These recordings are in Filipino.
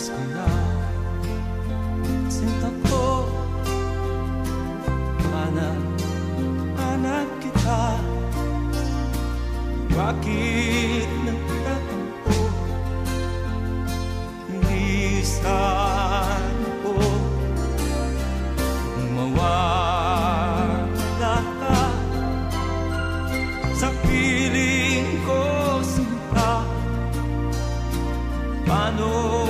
baskılar Sinta ko. Hanap, hanap kita. Bakit nagtatampo Hindi saan ako Mawala ka. Ko sinta. Paano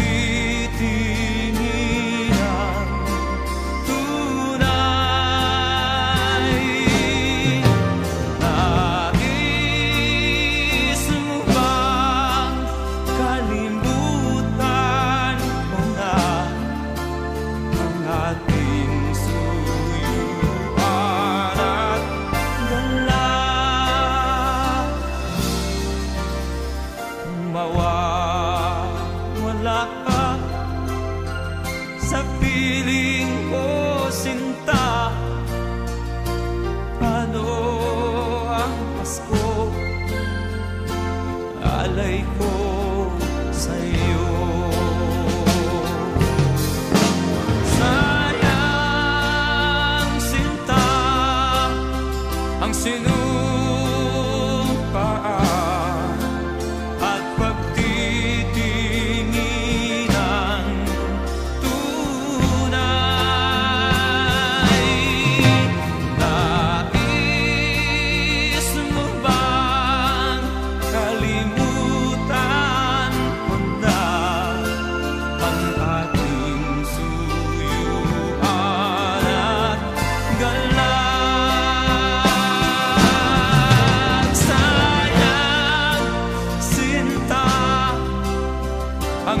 piling ko sinta Paano ang Pasko? Alay ko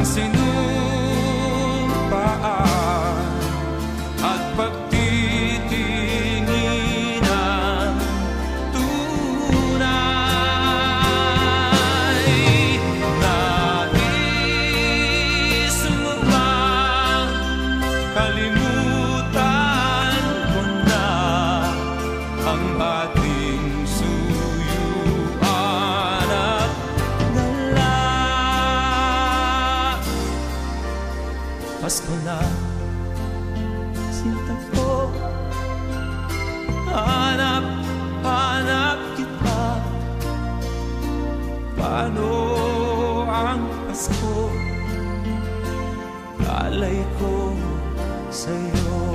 ang Pasko na, sinta ko. Hanap, hanap kita. Paano ang Pasko? Alay ko sa'yo